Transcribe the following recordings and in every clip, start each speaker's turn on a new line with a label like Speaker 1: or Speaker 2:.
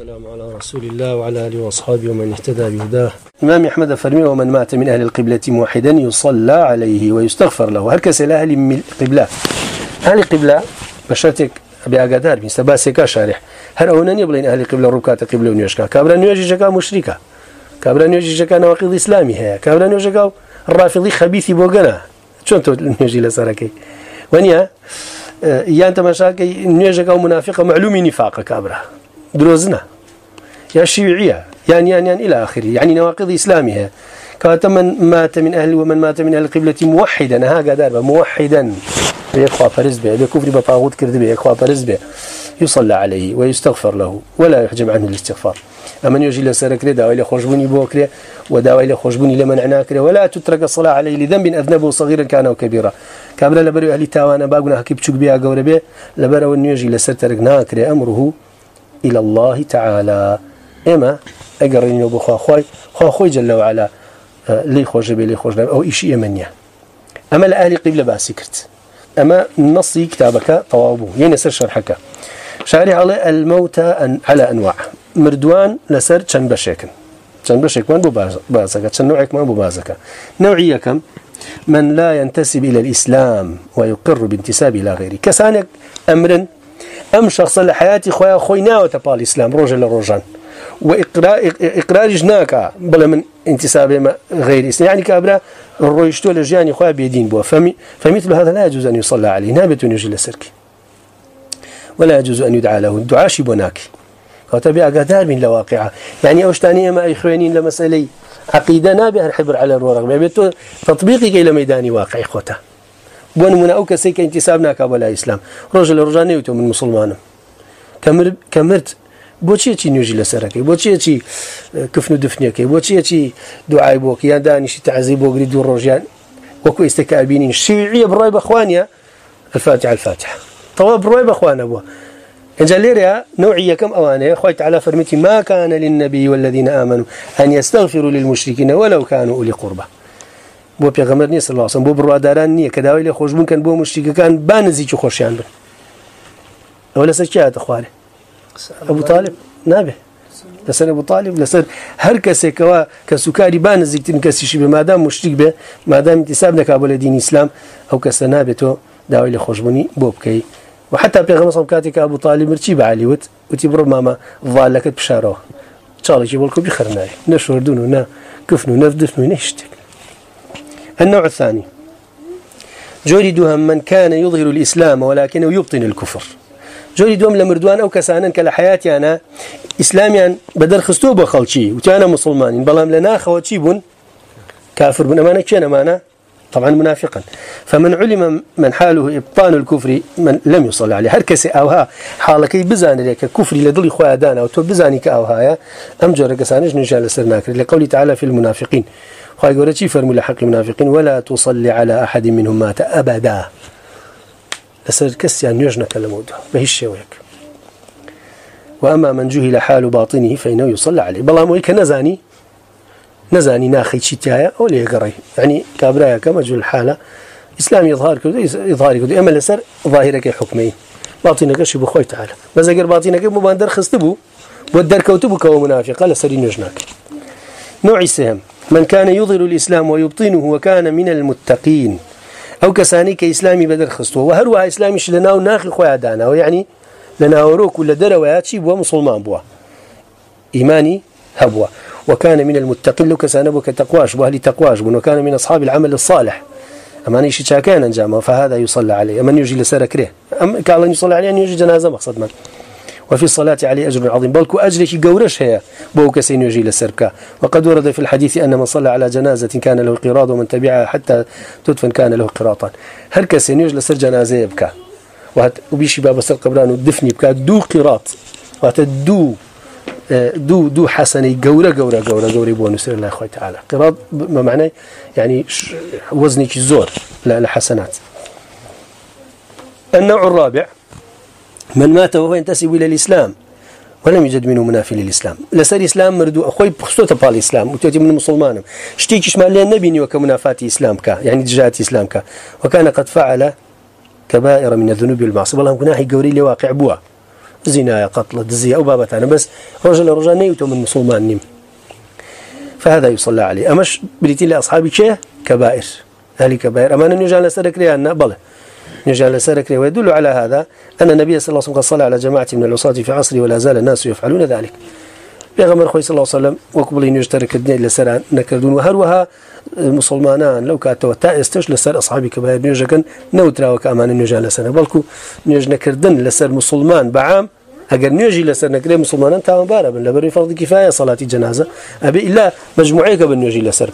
Speaker 1: والسلام على رسول الله وعلى آله وأصحابه ومن اهتدى بهداه. إمام أحمد فرمي ومن مات من أهل القبلة موحدا يصلى عليه ويستغفر له. هركس إلى أهل القبلة؟ أهل القبلة، بشرتك أبي أقدار، من سباسك شارح. هل أولا يبلين أهل القبلة ركعة قبلة ونيوشكا كابرا نيوجي شكا مشركة كابرا نيوجي شكا نواقض إسلامي هي كابرا نيوجي شكا الرافضي خبيثي بوغنا شون تو نيوجي لسركي؟ ونيا يان تماشاكي نيوجي شكا منافقة معلومي نفاق كابرا. دروزنا. يا شيوعية، يعني يعني يعني إلى آخره. يعني نواقض إسلامها. كاتم من مات من أهل ومن مات من أهل القبلة موحدا. ها قدار موحدا. بيخوا فرز به. بكفر بطاغوت كرد به. يخوا فرز به. يصلى عليه ويستغفر له ولا يحجب عنه الاستغفار. أمن يجي لسرك دعوة إلى خوشبوني بوكري ودعوة إلى خوشبوني لمن عناكري ولا تترك الصلاة عليه لذنب أذنبه صغيرا كان أو كبيرا. كابلا لبرو أهل تاوانا باقنا هكي بشوك بيها قوري به لبرو أن يجي لسر ترك ناكري أمره إلى الله تعالى. إما أقرني بخوا خوي، خوا خوي جل وعلا لي خوش بي لي خوش أو إشي يمنيا. أما الأهل قبل باسكرت أما نصي كتابك طوابو ينسر شرحك. شارع على الموت أن على أنواع. مردوان لسر چن بشيكن. چن بشيك من ببازك چن نوعك من ببازك نوعية كم؟ من لا ينتسب إلى الإسلام ويقر بانتساب إلى غيره. كسانك أمرا أم شخص لحياتي خويا خوينا وتبال الإسلام روجا لروجان وإقرار جناك بلا من انتساب غير إسلام يعني كابرا الرويشتو لجياني خويا بيدين بوا فمثل هذا لا يجوز أن يصلى عليه نابت يجل سركي ولا يجوز أن يدعى له الدعاء شبناك وتبع قدار من الواقعة يعني أوشتانية ما إخوانين لمسألة عقيدة نابها الحبر على الورق بيتو تطبيقي إلى ميدان واقع إخوته بون من أو كسيك انتسابنا كابلا إسلام رجل رجاني وتو من مسلمان كمر كمرت بوچی چی نیوجی لسرکی بوچی چی کفن دفنی کی بوچی چی دعای بوک یا دانش تعذیب وگری دور روزان وكو استكابين شيعيه براي باخوانيا الفاتحه الفاتحه طواب براي باخوانا ابو انجليريا نوعيه كم اوانه خوي تعالى فرمتي ما كان للنبي والذين امنوا ان يستغفروا للمشركين ولو كانوا اولي قربى. بو پیغمبر ني صلى الله عليه وسلم. بو برادران ني كداوي له خوشبون كان بو مشرك كان بانزي چ خوشيان ولا سكيات اخواني ابو طالب؟ نابه لسر ابو طالب؟ لسر هر کسی که کسوکاری بان زیکتین کسی شی به مادام مشرک به مادام انتساب نکابل دین اسلام او کس نابه تو داوی خوشبونی بوب کی و حتی پیغمبر صلی الله علیه ابو طالب مرچی به علی وت؟ و تی برو ماما ظالک بشارو چاله کی بولکو بخرنای نشوردون و نه کفنو نفدفنو نشتک النوع الثاني. جلدها من كان يظهر الإسلام ولكنه يبطن الكفر. جوري دوم لمردوان او كسانن كلا حياتي انا اسلاميا بدر خستو بخلشي وتانا مسلمانين بلام لنا خوتي بن كافر بن امانه كان امانه طبعا منافقا. فمن علم من حاله ابطان الكفر، من لم يصلي عليه. هر كسي اوها حالك بزان لك كفر لدل خويا دانا وتو بزانك اوها ام جور كسانج نجال سرناك لقول تعالى في المنافقين خويا غورتي فرموا حق المنافقين ولا تصلي على احد منهم مات ابدا لسر كسيان يجنى كلموده بهش شويك وأما من جهل حال باطنه فإنه يصلى عليه. بالله مويك نزاني نزاني ناخي شتايا أو ليه قري يعني یعنی كابرايا كما جهل الحالة إسلام يظهر كده يظهر كده أما لسر ظاهرك حكمي باطنك شبه خوي تعالى بس أقر باطنك مباندر خستبو ودر كوتبو كوتبك ومنافق لسر ينجناك نوع السهم من كان يظهر الإسلام ويبطنه وكان من المتقين. او كساني كاسلامي بدر خستو وهروا اسلامي شلنا وناخي خويا دانا. ويعني لنا وروك ولا دروات شي بو مسلمان بو ايماني هبوا. وكان من المتقين. لو كسانبو كتقواش بو اهل تقواش وكان من اصحاب العمل الصالح. أما اما نيشي كان جامع فهذا يصلى عليه. اما يجي لسركره ام قال يصلى عليه ان يجي جنازه مقصد ما. وفي الصلاة عليه أجر عظيم. بل كو أجرك قورش هي بوك سين يجي لسركا وقد ورد في الحديث أن من صلى على جنازة كان له قراض ومن تبعها حتى تدفن كان له قراطا هل كسين يجي لسر جنازة يبكى. وبيشي باب سر قبران ودفن يبكى. دو قراط. وهت دو دو دو حسني قورة قورة قورة قورة بو نسر الله أخوة تعالى. قراط ما معنى يعني وزنك زور لحسنات. النوع الرابع من مات وهو ينتسب الى الاسلام ولم يجد منه منافي للاسلام لسر الاسلام مردو اخوي بخصوصه بال الاسلام وتاتي من المسلمان. شتيك اشتيكش مال النبي وكمنافات اسلام كا، يعني جاءت اسلام كا. وكان قد فعل كبائر من الذنوب والمعصيه والله كنا هي قوري لواقع بوا. زنا، قتل دزية أو بابتانا بس. رجل رجل نيوتو من مسلمان نيم. فهذا يصلى عليه. أمش بريتي لأصحابي كبائر. أهل كبائر. أما أن يجعل سرك ريانا بله. يجعل سرك ويدل على هذا أن النبي صلى الله عليه وسلم قد صلى على جماعة من العصاة في عصره ولا زال الناس يفعلون ذلك. پیغمبر خوی صلی الله علیه وسلم وقبل نجتر کدنی لسر نکردون. و هر وها مسلمانان لو كاتوا تا استش لسر اصحابي كباير نيجكن نوترا وكامان نيجا لسر. بلكو نيج نكردن لسر مسلمان بعام اگر نيجي لسر نكري مسلمان تا مبارا بن. لبر فرض كفايه صلاه جنازه. ابي الا مجموعه قبل نيجي لسر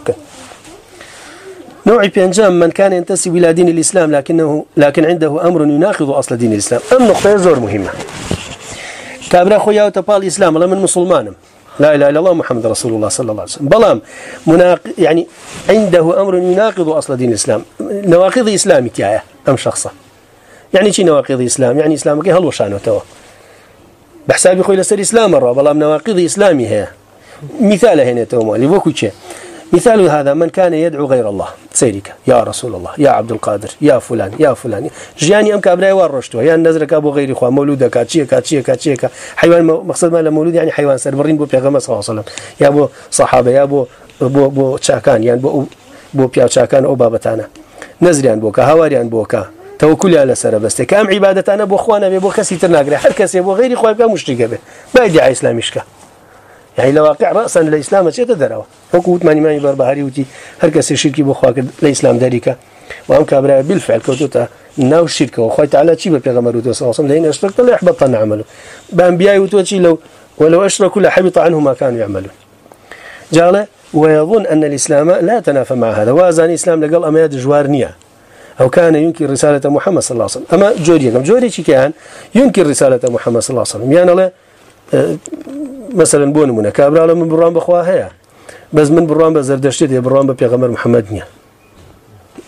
Speaker 1: نوع بينجام من كان ينتسب الى دين الاسلام لكنه لكن عنده امر يناقض اصل دين الاسلام ام نقطه زور مهمه كابرا خويا وتبال الاسلام ولا من مسلمانم. لا اله الا الله محمد رسول الله صلى الله عليه وسلم. بلام، مناق يعني عنده امر يناقض اصل دين الاسلام نواقض اسلامي تيا ام شخصا يعني شي نواقض اسلام يعني اسلامك هل وشانه تو؟ بحسابي خويا لسر اسلام الرا بلام نواقض اسلامي هي. مثال هنا تو مالي بوكو مثال هذا، من كان يدعو غير الله. سيرك يا رسول الله يا عبد القادر يا فلان يا فلان جاني ام كابراي ورشتو يا نزرك ابو غير اخو مولودك كاتشي كاتشي كاتشي حيوان مقصد ما مولود يعني حيوان سربرين بو بيغمس صلى الله عليه وسلم. يا ابو صحابه يا ابو بو بو تشاكان يعني بو بو بيا تشاكان او بابتانا نزريان بوكا هواريان بوكا توكل على سر بس كام عبادتنا بو اخوانا بو كسي تناغري هر كسي بو غير اخوان بقى مشرك به بايدي على اسلاميشكا یعنی يعني لو واقع راسا الاسلام شيء تدروا حكومه ماني ماني بربهاري وتي هر كسي شركي بو خواك الاسلام ذلك وام كبر بالفعل كوتوتا ناو الشرك وخوي تعالى شي بيغمر صلى الله عليه وسلم لين اشرك لا يحبط عمله بانبياء وتوتي لو ولو اشركوا لحبط عنهم ما كانوا يعملون. جاله ويظن ان الاسلام لا تنافى مع هذا. وازان الاسلام لقال امياد جوارنيه او كان ينكر رساله محمد صلى الله عليه وسلم. اما جوري جوري كان ينكر رساله محمد صلى الله عليه وسلم. يعني لا مثلا بون من كابرا من برام بخوا هيا بس من برام بزردشت يا برام بيغمر محمد نيا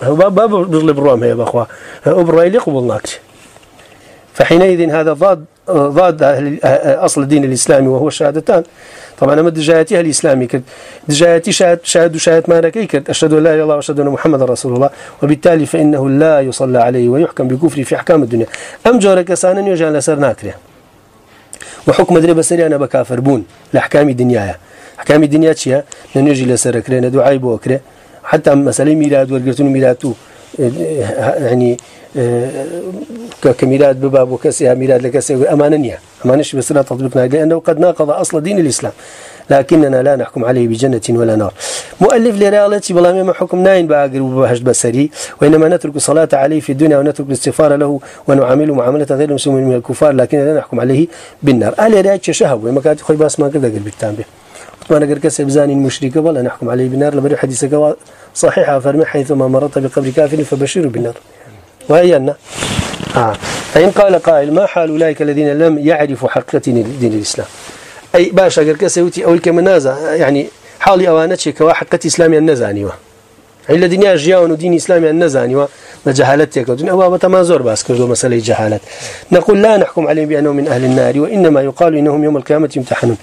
Speaker 1: هو باب بغل برام هيا بخوا ابرايل قبل ناكش فحينئذ هذا ضاد ضاد اصل الدين الاسلامي وهو الشهادتان طبعا انا دجايتي الاسلامي كد دجايتي شهاد شهاد شهاد ما لك كد اشهد ان لا اله الا الله واشهد ان محمد رسول الله. وبالتالي فانه لا يصلى عليه ويحكم بكفر في احكام الدنيا. ام جورك سانا يجعل لسر ناكره وحكم دري بسري أنا بكافر بون لأحكام الدنيا أحكام الدنيا تشيا ننجي لسرك كره دعاء بوكرة حتى مسألة ميلاد ورغتون ميلادو يعني كميلاد بباب وكسيها، ميلاد لكسيها أماننيا أمانش بسرعة تطبيقنا؟ لأنه قد ناقض أصل دين الإسلام. لكننا لا نحكم عليه بجنة ولا نار. مؤلف لرالتي بلا مما حكم ناين باقر وبهجد بسري، وإنما نترك الصلاة عليه في الدنيا ونترك الاستغفار له ونعامله معاملة غير مسلم من الكفار، لكننا لا نحكم عليه بالنار. أهل رأيك شهو وما كانت خوي باس ما كذا قلب التانبه وانا قر كسب زاني المشرك ولا نحكم عليه بالنار. لبري حديثك صحيحة فرمي حيثما مرت بقبر كافر فبشر بالنار. وهي أن آه. فإن قال قائل ما حال أولئك الذين لم يعرفوا حقيقة دين الإسلام؟ أي باشا قال كسوتي أول كمنازع يعني حالي أوانتش كواحقة إسلامي النزاني إلا دنيا جياون ودين إسلامي النزاني وجهالتك ودنيا أبا تمازور باس كردو مسألة جهالت. نقول لا نحكم عليهم بأنهم من أهل النار وإنما يقال إنهم يوم القيامة يمتحنون.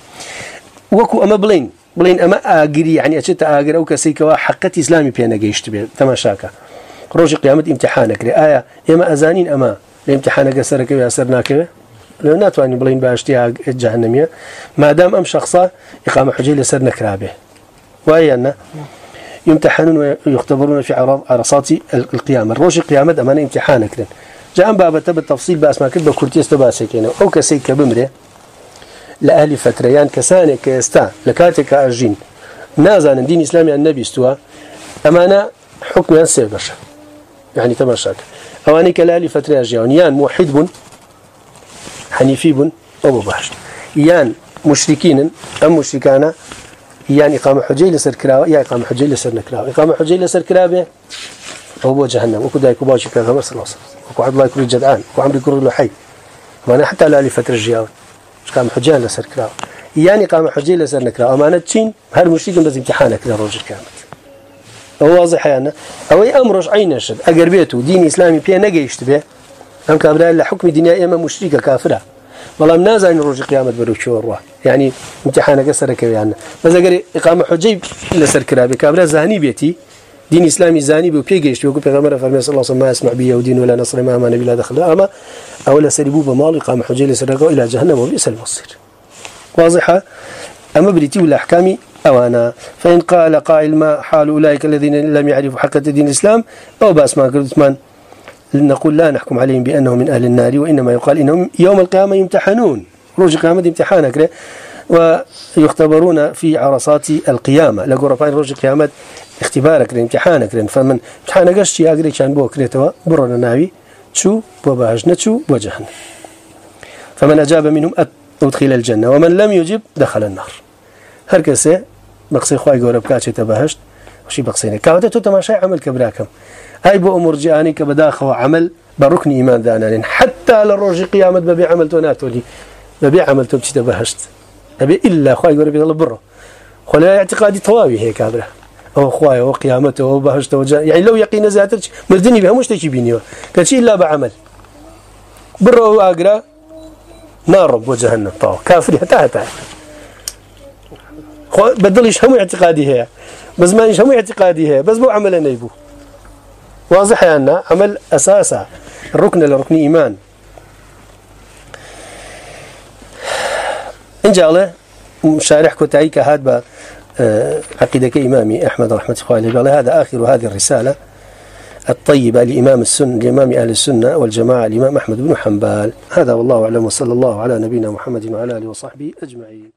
Speaker 1: وكو أما بلين. بلين أما آقري. يعني أشت آقر أو كسيكوا حقة إسلامي بيانا جيشت بيه تماشاكا. روج قيامة امتحانك. لآية إما أزانين أما. لامتحانك سرك ويسرناك لو ناتواني بلين باشتيها الجهنمية ما دام أم شخصا إقامة حجي لسر نكرابه وهي يمتحنون ويختبرون في عرصات القيامة روج قيامة أمان امتحانك لن جاء بابا بالتفصيل بأس ما كتب كورتيس تباسك أو كسيك بمره لأهل فتريان كسانك كيستا لكاتك أرجين نازان دين إسلامي النبي استوى أمانا حكم ينسي بشر يعني یعنی تماشاك اواني كلالي فتره جاون يان موحد بن حنيفي بن ابو بحر يان مشركين ام مشركانا يان اقامه حجي لسر كراوه يا اقامه حجي لسر نكراوه اقامه حجي لسر كراوه هو جهنم. وكو دايكو باشي كان خبر صلى الله عليه وسلم. وكو عبد الله يكون جدعان وكو عمري يكون له حي وانا حتى لالي فتره جاون اقامه حجي لسر كراوه يان اقامه حجي لسر نكراوه امانه تشين هر مشركين بس امتحانك لروج الكامل واضح يعني او یعنی؟ امرش عين شد. اگر دين اسلامي بي نگيشت به ام كابرا لحكم دنيا اما مشركه كافره والله منازع نازل روج قيامه بروچو وروا يعني یعنی امتحان كسر كيان بس اگر اقامه حجيب لسر كرابي كابرا زاني بيتي دين إسلامي زاني بو بيجيش بيقول بيغمر فرمي صلى الله عليه وسلم، ما يسمع بي يهودين ولا نصر ما أمان بلا دخل أما أولا سربوا بمال قام حجي لسرقوا إلى جهنم، وبئس المصير. واضحة؟ أما بريتي ولا والأحكام أوانا فإن قال قائل ما حال أولئك الذين لم يعرفوا حقة دين الإسلام أو باس ما قلت من نقول لا نحكم عليهم بأنهم من أهل النار، وإنما يقال إنهم يوم القيامة يمتحنون. روج القيامة امتحان امتحانك ويختبرون في عرصات القيامة. لقوا رفعين روج القيامة اختبارك امتحانك فمن امتحانك أشتي أقري كان بو كريتوا برنا ناوي شو بوباهج نتشو بوجهن فمن أجاب منهم أدخل الجنة. ومن لم يجب دخل النار. هركسه بقصي خواهي قورب كاتشي تباهشت وشي بقصيني كاوتا تو تماشي عمل كبراكم هاي بو أمور جاني كبداخة وعمل بركن إيمان دانا حتى للروج قيامة ببي عمل توناتو ببي عمل تبتي تباهشت أبي إلا خواهي قورب يضل برو. خلا اعتقادي طواوي هيك هذا او خواهي او قيامته او بهشته وجا يعني لو يقين زاتر مردني بها، مش تجي بيني كشي الا بعمل. برو اقرا نار وجهنم. طاو. كافر حتى حتى بدلش هم اعتقادي هي. بس ما هم اعتقادي هي. بس بو عمل نيبو واضح أن عمل أساسا الركن لركن إيمان. إن جاء الله شارح كتعيك هذا عقيدة إمامي أحمد رحمة الله عليه هذا آخر هذه الرسالة الطيبة لإمام السنة لإمام أهل السنة والجماعة، الإمام أحمد بن حنبال هذا والله أعلم، وصلى الله على نبينا محمد وعلى آله وصحبه أجمعين.